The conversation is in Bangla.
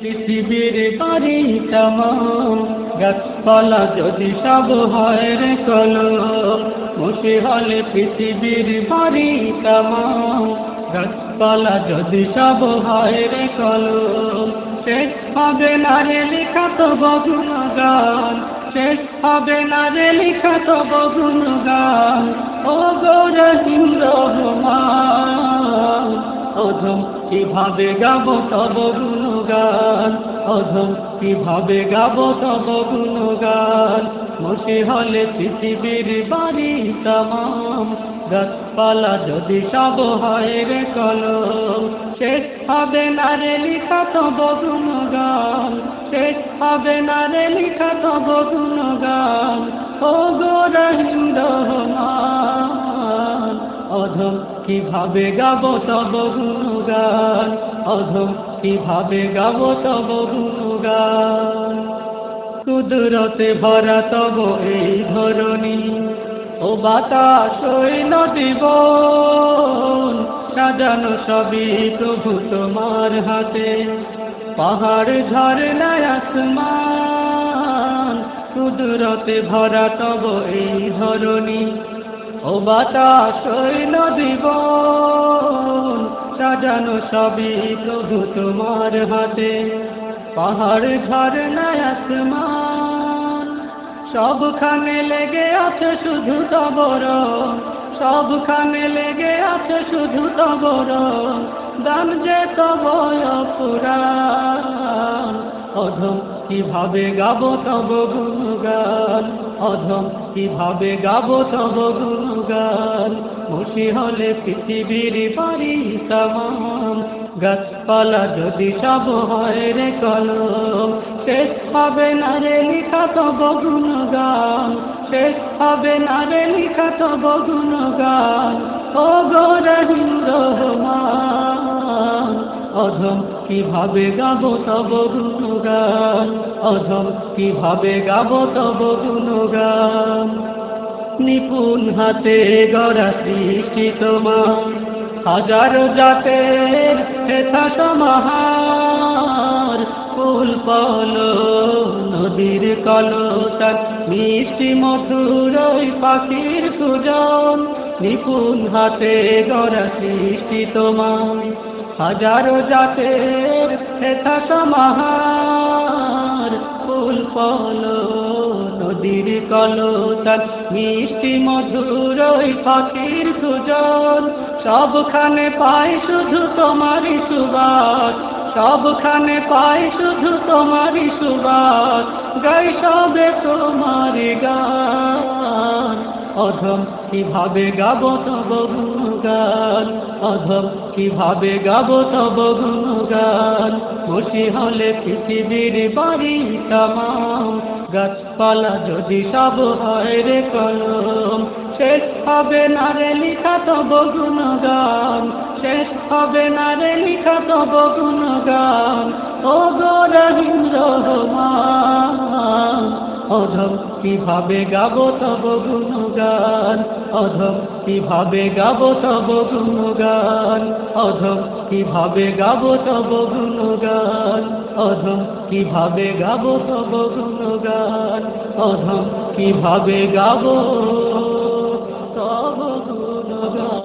পৃথিবীর বাড়ি তামাম, গাছপালা যদি সব হয় রে কলো মুশি হলে পৃথিবীর বাড়ি তামাম, গাছপালা যদি সব হয় রে কলো শেষ হবে না রে লেখা তো বগুন গান, শেষ হবে না রে লেখা তো বগুন গান, ও গৌরহিম রহমান। অধম, কীভাবে গাবো তব গুণগান? অধম, কীভাবে গাবো তব গুণগান? মুশি হলে পৃথিবীর বাড়ি তামাম। গাছপালা যদি সব হয় রে কলম শেষ হবে না রে লিখা তব গুণগান। শেষ হবে না রে লিখা তব গুণগান। ও গো রহমান, অধম কীভাবে গাব তব গুণগান? অধম, কীভাবে গাব তব গুণগান? কুদরতে ভরা তব এই ধরণী। ও বাতাস, ওই নদীব সাজানো সবই প্রভু তোমার হাতে। পাহাড় ঝরনায় আসমান, কুদরতে ভরা তব এই ধরণী। ও বাতাস নদীব সাজানো সবই প্রভু তোমার হাতে। পাহাড় ঘর ঝরনায় আসমান, সবখানে লেগে আছে শুধু তবর সবখানে লেগে আছে শুধু তবর দাম যে তব অধম, কীভাবে গাব তব গুণগান? অধম, কীভাবে গাব তব গুণগান? মুশি হলে পৃথিবীর বাড়ি তামাম। গাছপালা যদি সব হয় রে কলম, শেষ হবে না রে লিখা তব গুণগান। শেষ হবে না রে লিখা তব গুণগান। ও গো রহিম রহমান। অধম কীভাবে গাব তব গুণগান? অধম কীভাবে গাব তব গুণগান? নিপুণ হাতে গড়া সৃষ্টি তোমার, হাজারো জাতের হেথা সমাহার। ফুল পল নদীর কলতান মিষ্টি মধুর পাখির সুজন, নিপুণ হাতে গড়া সৃষ্টি তোমার। হাজারো জাতের হেথা সমাহার। ফুল পল নদীর কলতান মিষ্টি, মধুর ওই পাখির সুজন। সবখানে পাই শুধু তোমারই সুবাস সবখানে পাই শুধু তোমারই সুবাস গাই সবে তোমারি গান। অধম কীভাবে গাব তব গুণগান? অধম কীভাবে গাব তব গুণগান? খুশি হলে পৃথিবীর বাড়ি তামাম। গাছপালা যদি সব হয় রে কলম, শেষ হবে না রে লিখা তব গুণগান। শেষ হবে না রে লিখা তব গুণগান। ও গো রহিম রহমান। অধম কীভাবে গাব তব গুণগান? অধম কীভাবে গাব তব গুণগান? অধম কীভাবে গাব তব গুণগান? অধম কীভাবে গাব তব গুণগান? অধম কীভাবে গাব